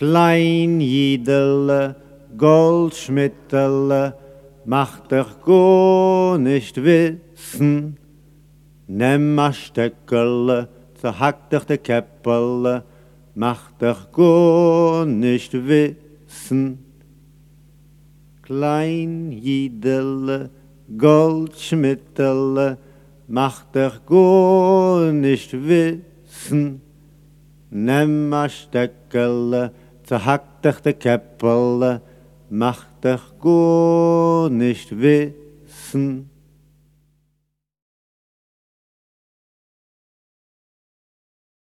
Klein Jidele, Goldschmittele, mach dich gar nicht wissen. Nimm a Steckerle, zerhack dich de Käppele, mach dich gar nicht wissen. Klein Jidele, Goldschmittele, mach dich gar nicht wissen. Nimm a Steckerle, zerhack dich de Käppele, mach dich gar nicht wissen.